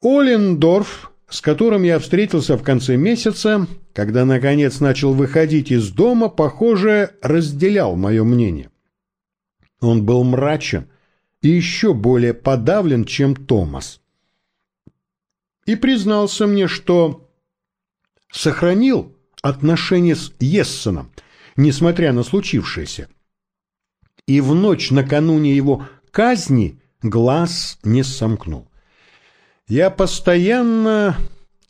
Олендорф, с которым я встретился в конце месяца, когда наконец начал выходить из дома, похоже, разделял мое мнение. Он был мрачен и еще более подавлен, чем Томас. И признался мне, что сохранил отношения с Ессеном, несмотря на случившееся. И в ночь накануне его казни глаз не сомкнул. Я постоянно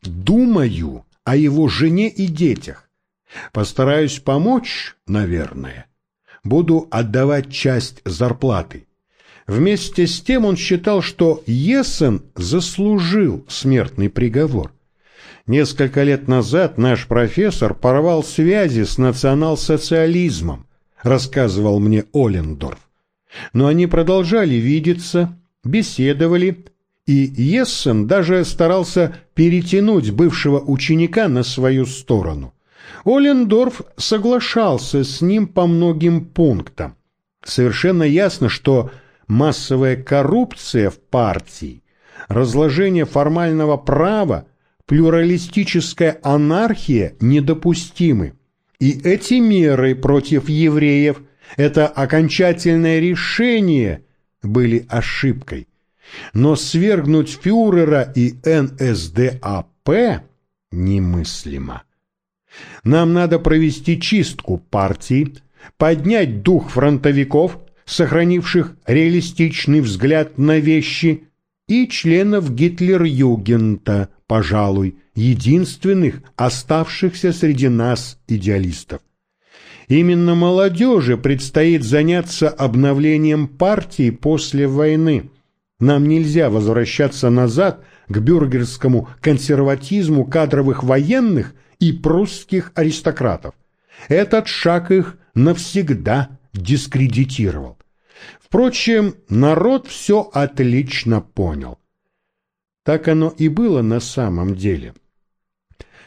думаю о его жене и детях. Постараюсь помочь, наверное. Буду отдавать часть зарплаты. Вместе с тем он считал, что Ессен заслужил смертный приговор. Несколько лет назад наш профессор порвал связи с национал-социализмом, рассказывал мне Олендорф. Но они продолжали видеться, беседовали, и Ессен даже старался перетянуть бывшего ученика на свою сторону. Олендорф соглашался с ним по многим пунктам. Совершенно ясно, что массовая коррупция в партии, разложение формального права плюралистическая анархия недопустимы. И эти меры против евреев, это окончательное решение, были ошибкой. Но свергнуть фюрера и НСДАП немыслимо. Нам надо провести чистку партии, поднять дух фронтовиков, сохранивших реалистичный взгляд на вещи, и членов Гитлер-Югента, пожалуй, единственных оставшихся среди нас идеалистов. Именно молодежи предстоит заняться обновлением партии после войны. Нам нельзя возвращаться назад к бюргерскому консерватизму кадровых военных и прусских аристократов. Этот шаг их навсегда дискредитировал. Впрочем, народ все отлично понял. Так оно и было на самом деле.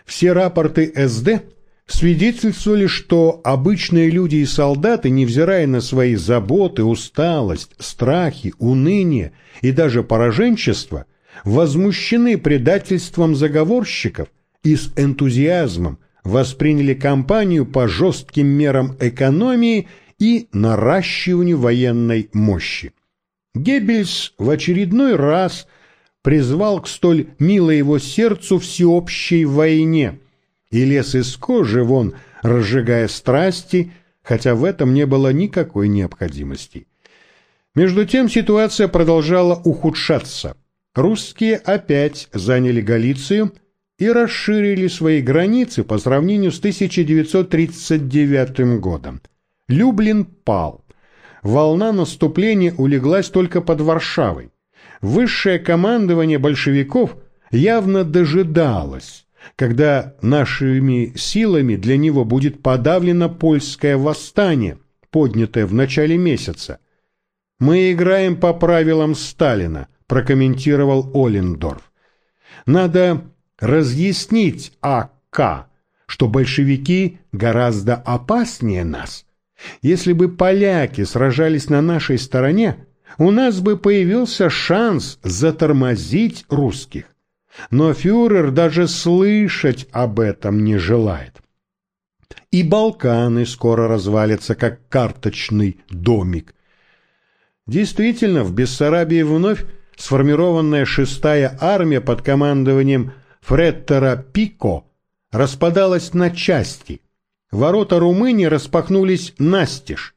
Все рапорты СД свидетельствовали, что обычные люди и солдаты, невзирая на свои заботы, усталость, страхи, уныние и даже пораженчество, возмущены предательством заговорщиков и с энтузиазмом восприняли кампанию по жестким мерам экономии и наращиванию военной мощи. Геббельс в очередной раз – призвал к столь милой его сердцу всеобщей войне, и лез из кожи вон, разжигая страсти, хотя в этом не было никакой необходимости. Между тем ситуация продолжала ухудшаться. Русские опять заняли Галицию и расширили свои границы по сравнению с 1939 годом. Люблин пал. Волна наступления улеглась только под Варшавой высшее командование большевиков явно дожидалось, когда нашими силами для него будет подавлено польское восстание, поднятое в начале месяца. «Мы играем по правилам Сталина», – прокомментировал Олендорф. «Надо разъяснить АК, что большевики гораздо опаснее нас. Если бы поляки сражались на нашей стороне, у нас бы появился шанс затормозить русских. Но фюрер даже слышать об этом не желает. И Балканы скоро развалятся, как карточный домик. Действительно, в Бессарабии вновь сформированная шестая армия под командованием Фреттера Пико распадалась на части. Ворота Румынии распахнулись настежь.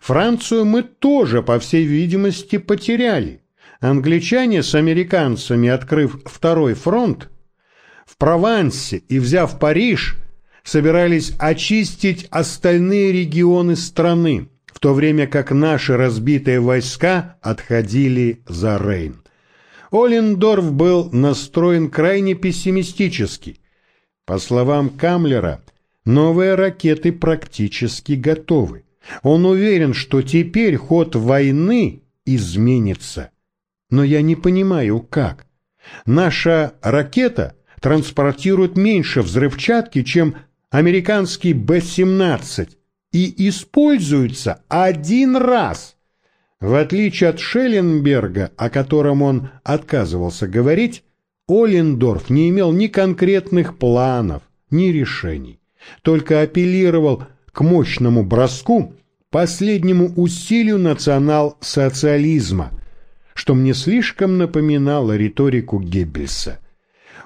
Францию мы тоже, по всей видимости, потеряли. Англичане с американцами, открыв второй фронт, в Провансе и взяв Париж, собирались очистить остальные регионы страны, в то время как наши разбитые войска отходили за Рейн. Олендорф был настроен крайне пессимистически. По словам Камлера, новые ракеты практически готовы. Он уверен, что теперь ход войны изменится. Но я не понимаю, как. Наша ракета транспортирует меньше взрывчатки, чем американский Б-17 и используется один раз. В отличие от Шелленберга, о котором он отказывался говорить, Олендорф не имел ни конкретных планов, ни решений, только апеллировал к мощному броску, последнему усилию национал-социализма, что мне слишком напоминало риторику Геббельса.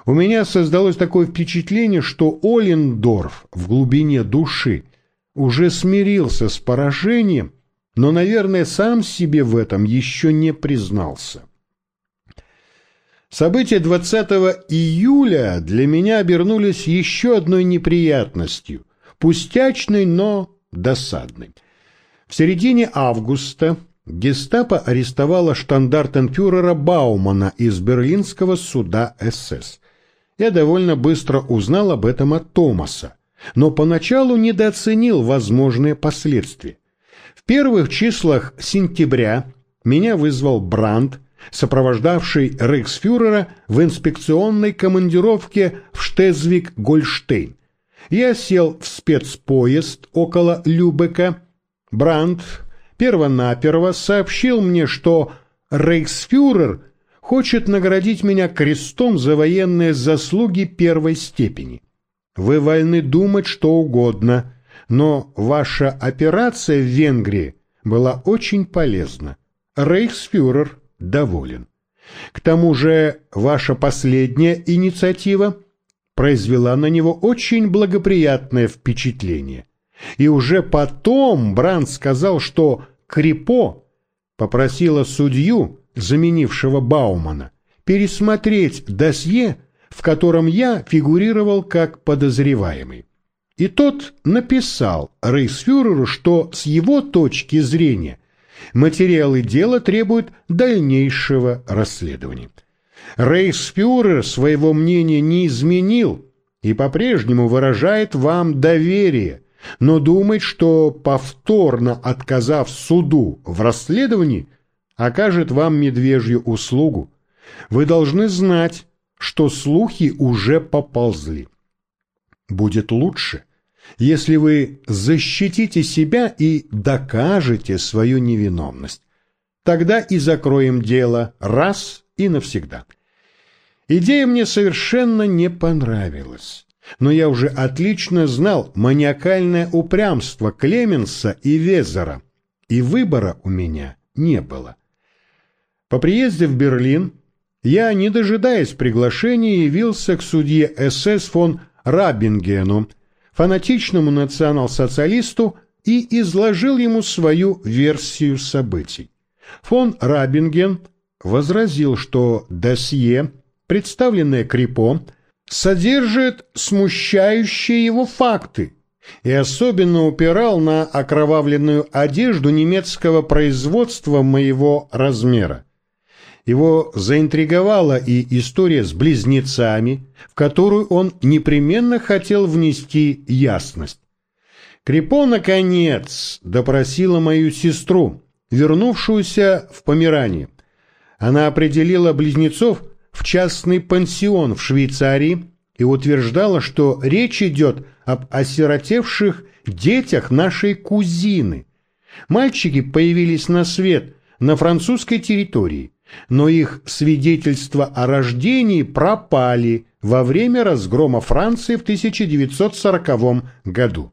У меня создалось такое впечатление, что Олендорф в глубине души уже смирился с поражением, но, наверное, сам себе в этом еще не признался. События 20 июля для меня обернулись еще одной неприятностью, пустячной, но досадной. В середине августа гестапо арестовало штандартенфюрера Баумана из берлинского суда СС. Я довольно быстро узнал об этом от Томаса, но поначалу недооценил возможные последствия. В первых числах сентября меня вызвал Брандт, сопровождавший рейхсфюрера в инспекционной командировке в Штезвик-Гольштейн. Я сел в спецпоезд около Любека. Брандт первонаперво сообщил мне, что рейхсфюрер хочет наградить меня крестом за военные заслуги первой степени. Вы вольны думать что угодно, но ваша операция в Венгрии была очень полезна. Рейхсфюрер доволен. К тому же ваша последняя инициатива произвела на него очень благоприятное впечатление. И уже потом Бранд сказал, что Крипо попросила судью, заменившего Баумана, пересмотреть досье, в котором я фигурировал как подозреваемый. И тот написал рейхсфюреру, что с его точки зрения материалы дела требуют дальнейшего расследования. Рейхсфюрер своего мнения не изменил и по-прежнему выражает вам доверие, но думает, что, повторно отказав суду в расследовании, окажет вам медвежью услугу. Вы должны знать, что слухи уже поползли. Будет лучше – если вы защитите себя и докажете свою невиновность. Тогда и закроем дело раз и навсегда. Идея мне совершенно не понравилась, но я уже отлично знал маниакальное упрямство Клеменса и Везера, и выбора у меня не было. По приезде в Берлин я, не дожидаясь приглашения, явился к судье СС фон Рабингену, фанатичному национал-социалисту и изложил ему свою версию событий. Фон Рабинген возразил, что досье, представленное Крипо, содержит смущающие его факты и особенно упирал на окровавленную одежду немецкого производства моего размера. Его заинтриговала и история с близнецами, в которую он непременно хотел внести ясность. Крепо, наконец, допросила мою сестру, вернувшуюся в Померании. Она определила близнецов в частный пансион в Швейцарии и утверждала, что речь идет об осиротевших детях нашей кузины. Мальчики появились на свет на французской территории но их свидетельства о рождении пропали во время разгрома Франции в 1940 году.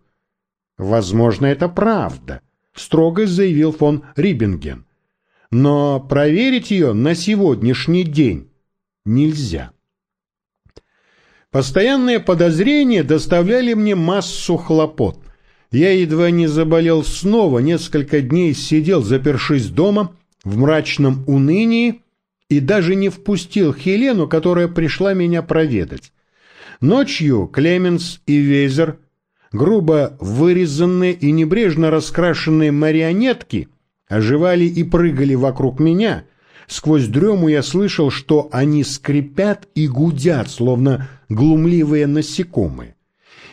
Возможно, это правда, строго заявил фон Риббинген. Но проверить ее на сегодняшний день нельзя. Постоянные подозрения доставляли мне массу хлопот. Я едва не заболел снова, несколько дней сидел, запершись дома, в мрачном унынии и даже не впустил Хелену, которая пришла меня проведать. Ночью Клеменс и Везер, грубо вырезанные и небрежно раскрашенные марионетки, оживали и прыгали вокруг меня. Сквозь дрему я слышал, что они скрипят и гудят, словно глумливые насекомые.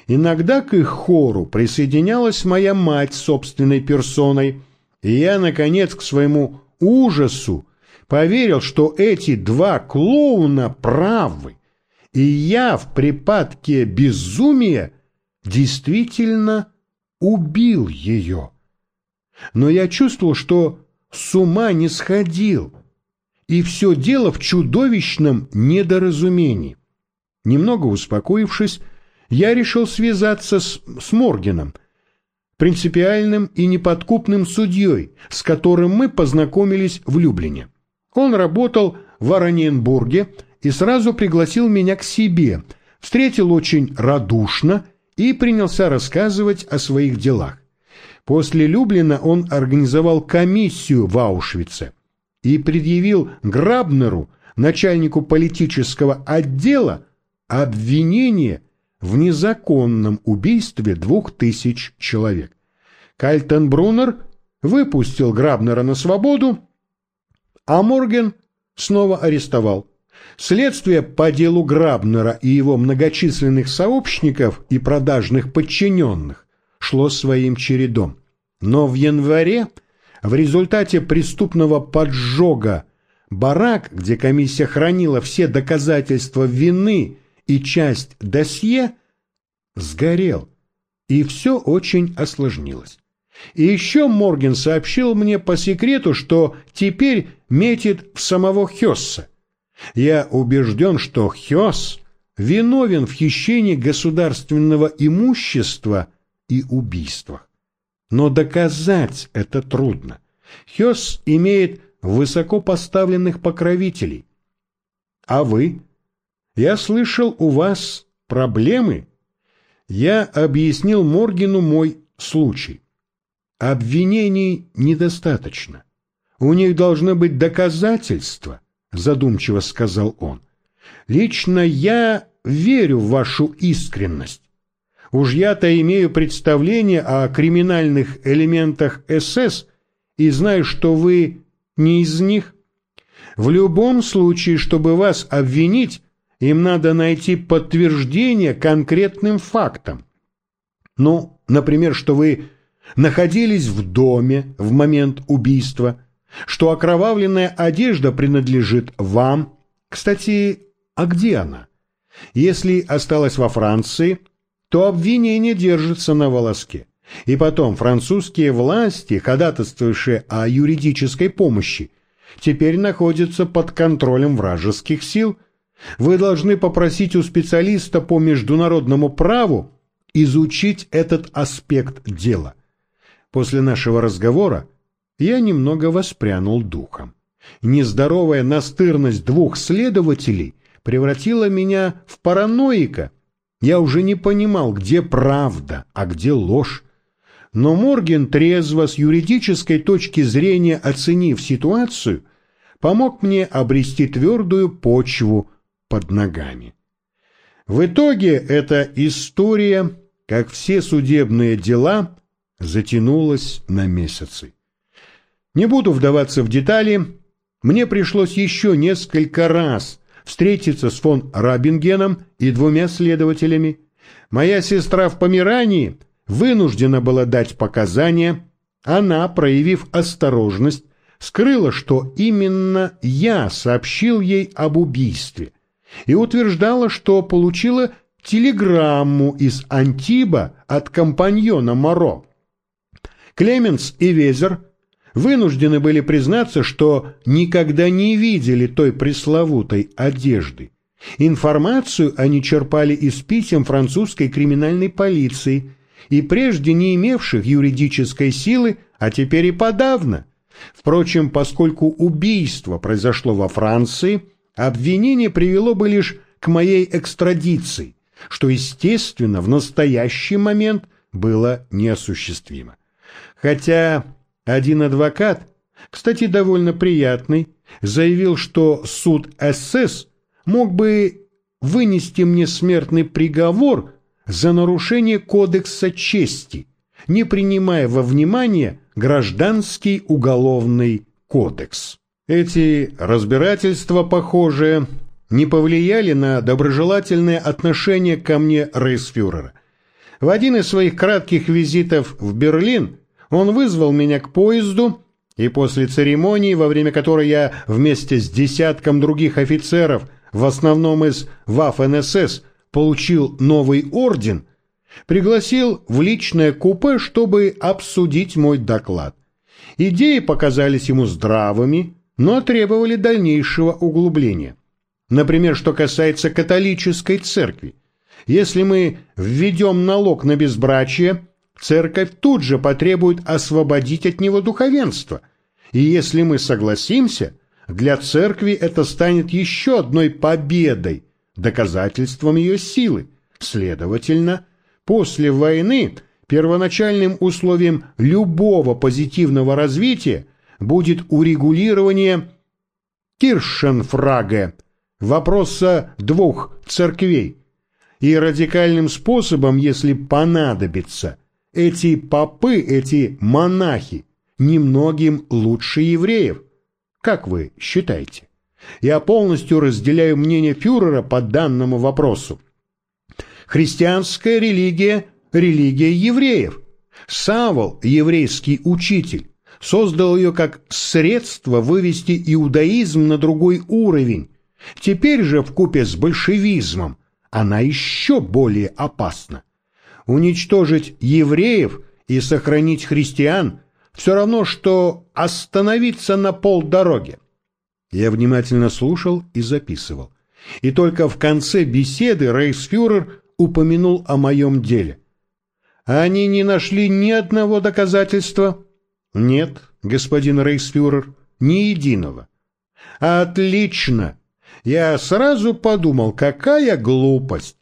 Иногда к их хору присоединялась моя мать собственной персоной, и я, наконец, к своему ужасу поверил, что эти два клоуна правы, и я в припадке безумия действительно убил ее. Но я чувствовал, что с ума не сходил, и все дело в чудовищном недоразумении. Немного успокоившись, я решил связаться с, с Моргеном, принципиальным и неподкупным судьей, с которым мы познакомились в Люблине. Он работал в Ораненбурге и сразу пригласил меня к себе, встретил очень радушно и принялся рассказывать о своих делах. После Люблина он организовал комиссию в Аушвице и предъявил Грабнеру, начальнику политического отдела, обвинение в незаконном убийстве двух тысяч человек. Кальтенбруннер выпустил Грабнера на свободу, а Морген снова арестовал. Следствие по делу Грабнера и его многочисленных сообщников и продажных подчиненных шло своим чередом. Но в январе в результате преступного поджога барак, где комиссия хранила все доказательства вины и часть досье, сгорел, и все очень осложнилось. И еще Морген сообщил мне по секрету, что теперь метит в самого Хесса. Я убежден, что Хесс виновен в хищении государственного имущества и убийствах. Но доказать это трудно. Хесс имеет высоко поставленных покровителей. А вы? Я слышал, у вас проблемы? Я объяснил Моргину мой случай. Обвинений недостаточно. У них должны быть доказательства, задумчиво сказал он. Лично я верю в вашу искренность. Уж я-то имею представление о криминальных элементах СС и знаю, что вы не из них. В любом случае, чтобы вас обвинить, им надо найти подтверждение конкретным фактам. Ну, например, что вы находились в доме в момент убийства, что окровавленная одежда принадлежит вам. Кстати, а где она? Если осталась во Франции, то обвинение держится на волоске. И потом французские власти, ходатайствующие о юридической помощи, теперь находятся под контролем вражеских сил. Вы должны попросить у специалиста по международному праву изучить этот аспект дела. После нашего разговора я немного воспрянул духом. Нездоровая настырность двух следователей превратила меня в параноика – я уже не понимал, где правда, а где ложь. Но Морген, трезво с юридической точки зрения оценив ситуацию, помог мне обрести твердую почву под ногами. В итоге эта история, как все судебные дела, затянулась на месяцы. Не буду вдаваться в детали, мне пришлось еще несколько раз встретиться с фон Рабингеном и двумя следователями. Моя сестра в Померании вынуждена была дать показания. Она, проявив осторожность, скрыла, что именно я сообщил ей об убийстве и утверждала, что получила телеграмму из Антиба от компаньона Моро. Клеменс и Везер вынуждены были признаться, что никогда не видели той пресловутой одежды. Информацию они черпали из писем французской криминальной полиции и прежде не имевших юридической силы, а теперь и подавно. Впрочем, поскольку убийство произошло во Франции, обвинение привело бы лишь к моей экстрадиции, что, естественно, в настоящий момент было неосуществимо. Хотя один адвокат, кстати, довольно приятный, заявил, что суд СС мог бы вынести мне смертный приговор за нарушение кодекса чести, не принимая во внимание гражданский уголовный кодекс. Эти разбирательства, похоже, не повлияли на доброжелательное отношение ко мне рейсфюрера. В один из своих кратких визитов в Берлин он вызвал меня к поезду, и после церемонии, во время которой я вместе с десятком других офицеров, в основном из ВАФ-НСС, получил новый орден, пригласил в личное купе, чтобы обсудить мой доклад. Идеи показались ему здравыми, но требовали дальнейшего углубления. Например, что касается католической церкви. Если мы введем налог на безбрачие, церковь тут же потребует освободить от него духовенство. И если мы согласимся, для церкви это станет еще одной победой, доказательством ее силы. Следовательно, после войны первоначальным условием любого позитивного развития будет урегулирование Киршенфраге, вопроса двух церквей. И радикальным способом, если понадобится, эти попы, эти монахи, немногим лучше евреев. Как вы считаете? Я полностью разделяю мнение фюрера по данному вопросу. Христианская религия – религия евреев. Савол, еврейский учитель, создал ее как средство вывести иудаизм на другой уровень. Теперь же в купе с большевизмом она еще более опасна. Уничтожить евреев и сохранить христиан все равно, что остановиться на полдороге. Я внимательно слушал и записывал. И только в конце беседы рейхсфюрер упомянул о моем деле. Они не нашли ни одного доказательства? Нет, господин рейхсфюрер, ни единого. Отлично. Я сразу подумал, какая глупость.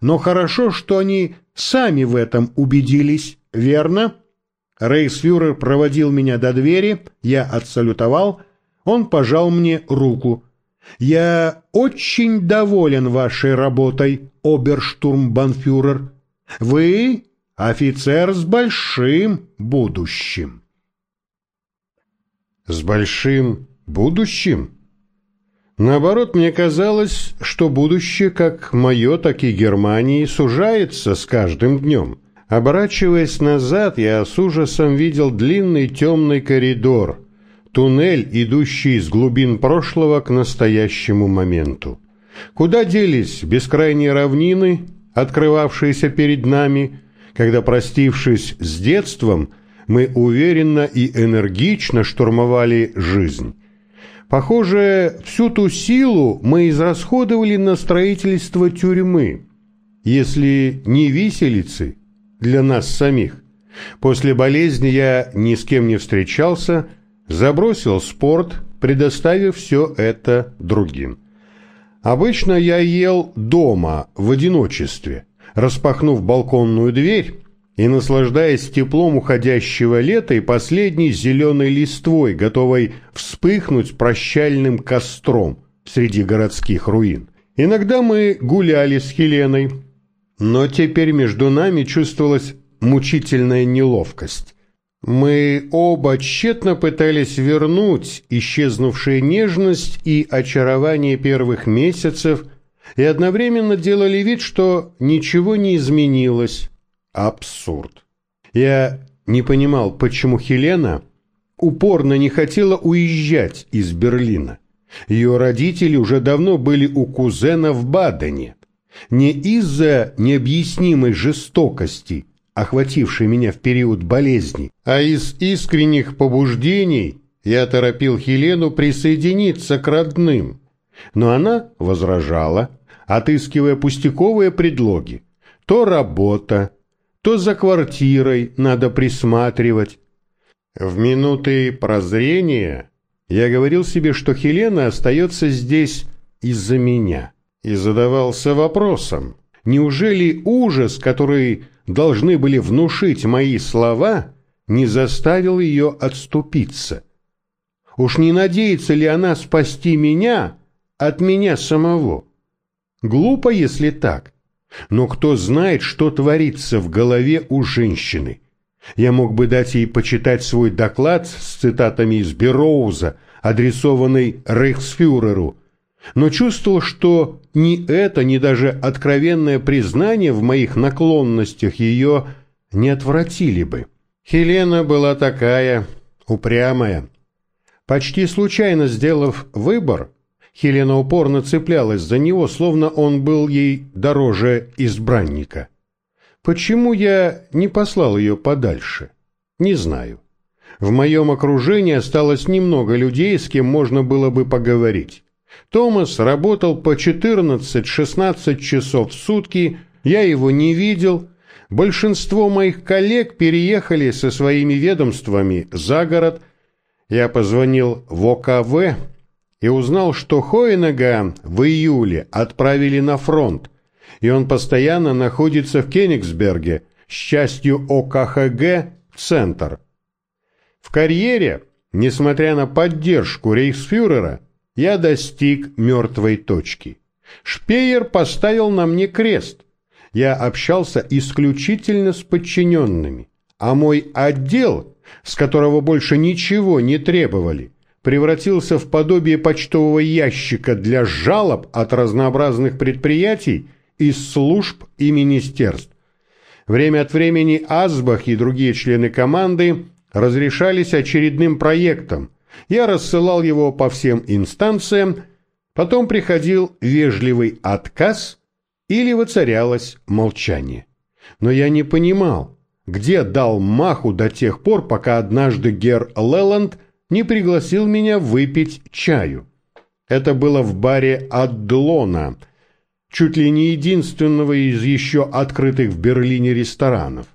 Но хорошо, что они сами в этом убедились, верно? Рейхсфюрер проводил меня до двери, я отсалютовал, он пожал мне руку. «Я очень доволен вашей работой, оберштурмбанфюрер. Вы офицер с большим будущим». «С большим будущим?» Наоборот, мне казалось, что будущее как мое, так и Германии сужается с каждым днем. Оборачиваясь назад, я с ужасом видел длинный темный коридор, туннель, идущий из глубин прошлого к настоящему моменту. Куда делись бескрайние равнины, открывавшиеся перед нами, когда, простившись с детством, мы уверенно и энергично штурмовали жизнь? Похоже, всю ту силу мы израсходовали на строительство тюрьмы, если не виселицы, для нас самих. После болезни я ни с кем не встречался, забросил спорт, предоставив все это другим. Обычно я ел дома, в одиночестве, распахнув балконную дверь и наслаждаясь теплом уходящего лета и последней зеленой листвой, готовой вспыхнуть прощальным костром среди городских руин. Иногда мы гуляли с Хеленой, но теперь между нами чувствовалась мучительная неловкость. Мы оба тщетно пытались вернуть исчезнувшую нежность и очарование первых месяцев и одновременно делали вид, что ничего не изменилось. Абсурд. Я не понимал, почему Хелена упорно не хотела уезжать из Берлина. Ее родители уже давно были у кузена в Бадене. Не из-за необъяснимой жестокости, охватившей меня в период болезни, а из искренних побуждений я торопил Хелену присоединиться к родным. Но она возражала, отыскивая пустяковые предлоги. То работа, то за квартирой надо присматривать. В минуты прозрения я говорил себе, что Хелена остается здесь из-за меня и задавался вопросом, неужели ужас, который должны были внушить мои слова, не заставил ее отступиться? Уж не надеется ли она спасти меня от меня самого? Глупо, если так. Но кто знает, что творится в голове у женщины? Я мог бы дать ей почитать свой доклад с цитатами из Бероуза, адресованный Рейхсфюреру, но чувствовал, что ни это, ни даже откровенное признание в моих наклонностях ее не отвратили бы. Хелена была такая упрямая. Почти случайно сделав выбор, Хелена упорно цеплялась за него, словно он был ей дороже избранника. Почему я не послал ее подальше? Не знаю. В моем окружении осталось немного людей, с кем можно было бы поговорить. Томас работал по 14-16 часов в сутки, я его не видел. Большинство моих коллег переехали со своими ведомствами за город. Я позвонил в ОКВ и узнал, что Хоенага в июле отправили на фронт, и он постоянно находится в Кенигсберге, с частью ОКХГ «Центр». В карьере, несмотря на поддержку рейхсфюрера, я достиг мертвой точки. Шпеер поставил на мне крест. Я общался исключительно с подчиненными, а мой отдел, с которого больше ничего не требовали, превратился в подобие почтового ящика для жалоб от разнообразных предприятий из служб и министерств. Время от времени Азбах и другие члены команды разрешались очередным проектом. Я рассылал его по всем инстанциям, потом приходил вежливый отказ или воцарялось молчание. Но я не понимал, где дал маху до тех пор, пока однажды Гер Леланд не пригласил меня выпить чаю. Это было в баре Аддлона, чуть ли не единственного из еще открытых в Берлине ресторанов.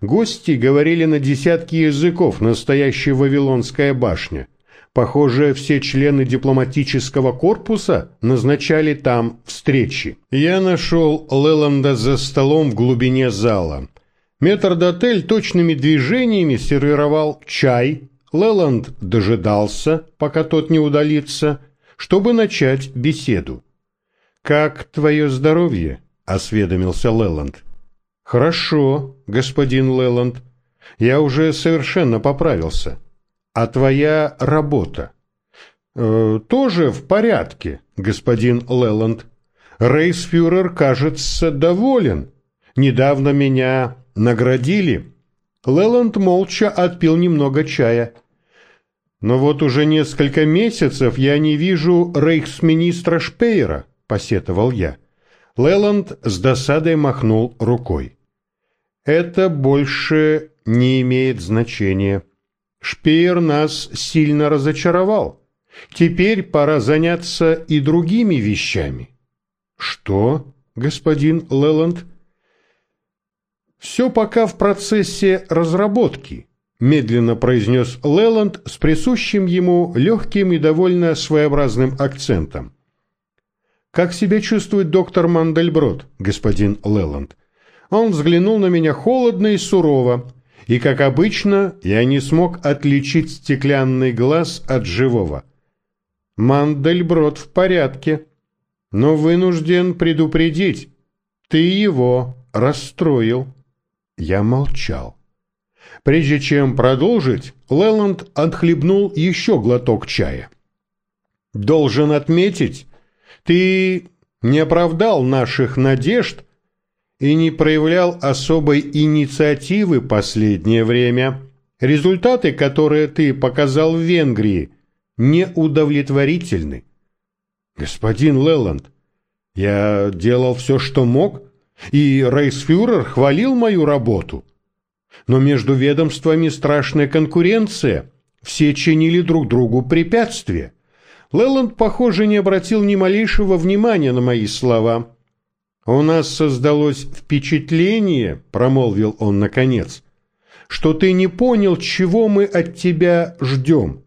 Гости говорили на десятки языков, настоящая Вавилонская башня. Похоже, все члены дипломатического корпуса назначали там встречи. Я нашел Леланда за столом в глубине зала. Метрдотель точными движениями сервировал чай. Леланд дожидался, пока тот не удалится, чтобы начать беседу. «Как твое здоровье?» — осведомился Леланд. «Хорошо, господин Леланд. Я уже совершенно поправился. А твоя работа?» э, «Тоже в порядке, господин Леланд. Рейсфюрер, кажется, доволен. Недавно меня наградили». Леланд молча отпил немного чая. «Но вот уже несколько месяцев я не вижу рейхсминистра Шпейера», — посетовал я. Леланд с досадой махнул рукой. Это больше не имеет значения. Шпеер нас сильно разочаровал. Теперь пора заняться и другими вещами. Что, господин Леланд? Все пока в процессе разработки, медленно произнес Леланд с присущим ему легким и довольно своеобразным акцентом. Как себя чувствует доктор Мандельброд, господин Леланд? Он взглянул на меня холодно и сурово, и, как обычно, я не смог отличить стеклянный глаз от живого. Мандельброд в порядке, но вынужден предупредить. Ты его расстроил. Я молчал. Прежде чем продолжить, Леланд отхлебнул еще глоток чая. «Должен отметить, ты не оправдал наших надежд и не проявлял особой инициативы последнее время. Результаты, которые ты показал в Венгрии, неудовлетворительны. Господин Леланд, я делал все, что мог, и рейсфюрер хвалил мою работу. Но между ведомствами страшная конкуренция, все чинили друг другу препятствия. Леланд, похоже, не обратил ни малейшего внимания на мои слова. «У нас создалось впечатление, — промолвил он наконец, — что ты не понял, чего мы от тебя ждем».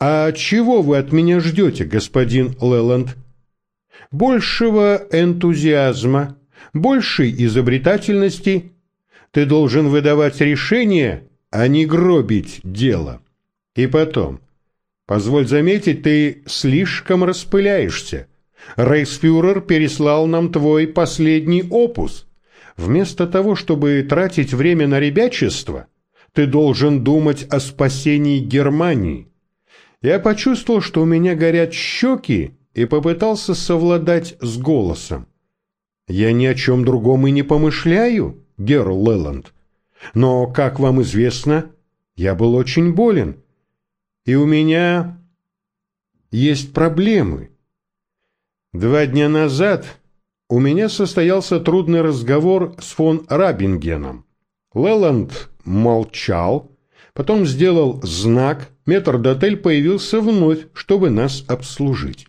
«А чего вы от меня ждете, господин Леланд?» «Большего энтузиазма, большей изобретательности. Ты должен выдавать решения, а не гробить дело. И потом, позволь заметить, ты слишком распыляешься». Рейхсфюрер переслал нам твой последний опус. Вместо того, чтобы тратить время на ребячество, ты должен думать о спасении Германии. Я почувствовал, что у меня горят щеки, и попытался совладать с голосом. Я ни о чем другом и не помышляю, Герл Леланд. Но, как вам известно, я был очень болен, и у меня есть проблемы. Два дня назад у меня состоялся трудный разговор с фон Рабингеном. Леланд молчал, Потом сделал знак, метрдотель появился вновь, чтобы нас обслужить.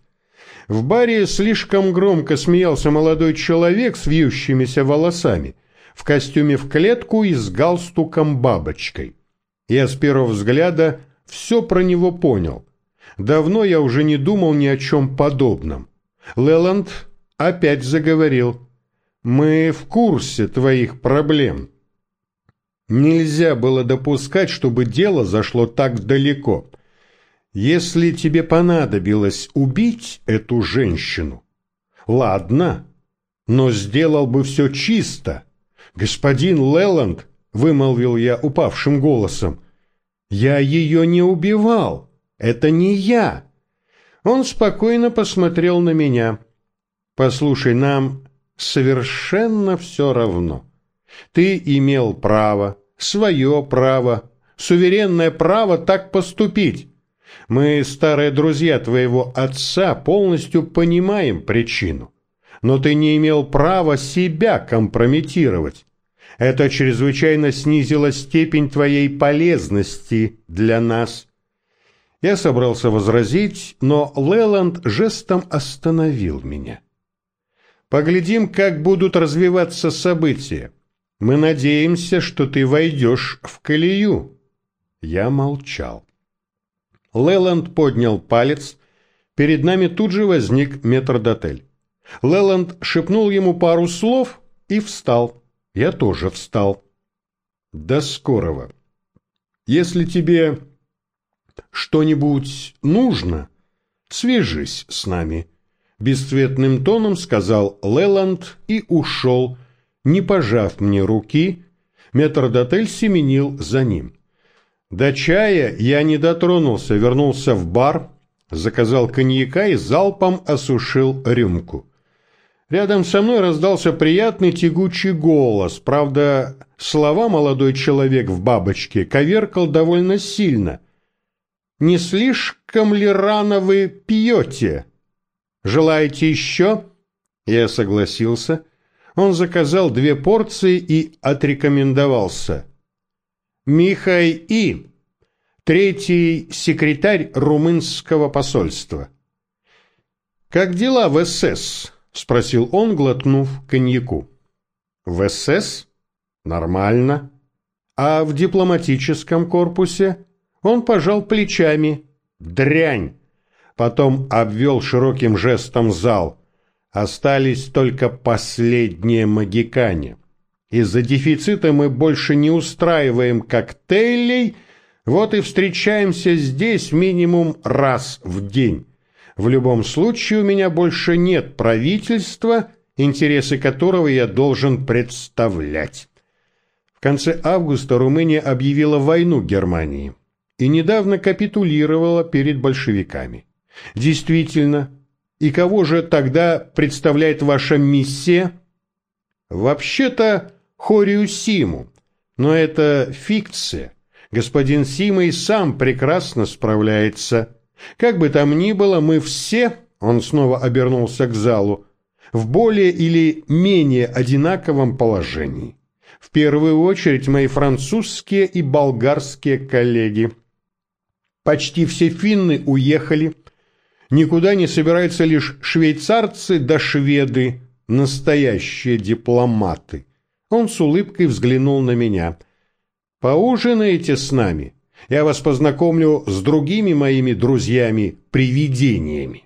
В баре слишком громко смеялся молодой человек с вьющимися волосами, в костюме в клетку и с галстуком-бабочкой. Я с первого взгляда все про него понял. Давно я уже не думал ни о чем подобном. Леланд опять заговорил. «Мы в курсе твоих проблем». Нельзя было допускать, чтобы дело зашло так далеко. Если тебе понадобилось убить эту женщину, ладно, но сделал бы все чисто. Господин Леланд, вымолвил я упавшим голосом, я ее не убивал, это не я. Он спокойно посмотрел на меня. Послушай, нам совершенно все равно. Ты имел право, свое право, суверенное право так поступить. Мы, старые друзья твоего отца, полностью понимаем причину. Но ты не имел права себя компрометировать. Это чрезвычайно снизило степень твоей полезности для нас. Я собрался возразить, но Леланд жестом остановил меня. Поглядим, как будут развиваться события. Мы надеемся, что ты войдешь в колею. Я молчал. Леланд поднял палец. Перед нами тут же возник метрдотель. Леланд шепнул ему пару слов и встал. Я тоже встал. До скорого. Если тебе что-нибудь нужно, свяжись с нами. Бесцветным тоном сказал Леланд и ушел, не пожав мне руки, метрдотель семенил за ним. До чая я не дотронулся, вернулся в бар, заказал коньяка и залпом осушил рюмку. Рядом со мной раздался приятный тягучий голос, правда, слова молодой человек в бабочке коверкал довольно сильно. «Не слишком ли рано вы пьете? Желаете еще?» Я согласился он заказал две порции и отрекомендовался. Михай И, третий секретарь румынского посольства. «Как дела в СС?» – спросил он, глотнув коньяку. «В СС? Нормально. А в дипломатическом корпусе?» Он пожал плечами. «Дрянь!» Потом обвел широким жестом зал – Остались только последние магикане. Из-за дефицита мы больше не устраиваем коктейлей, вот и встречаемся здесь минимум раз в день. В любом случае у меня больше нет правительства, интересы которого я должен представлять. В конце августа Румыния объявила войну Германии и недавно капитулировала перед большевиками. Действительно, и кого же тогда представляет ваша миссия? Вообще-то Хорию Симу, но это фикция. Господин Сима и сам прекрасно справляется. Как бы там ни было, мы все, он снова обернулся к залу, в более или менее одинаковом положении. В первую очередь мои французские и болгарские коллеги. Почти все финны уехали, Никуда не собираются лишь швейцарцы да шведы, настоящие дипломаты. Он с улыбкой взглянул на меня. «Поужинаете с нами? Я вас познакомлю с другими моими друзьями-привидениями».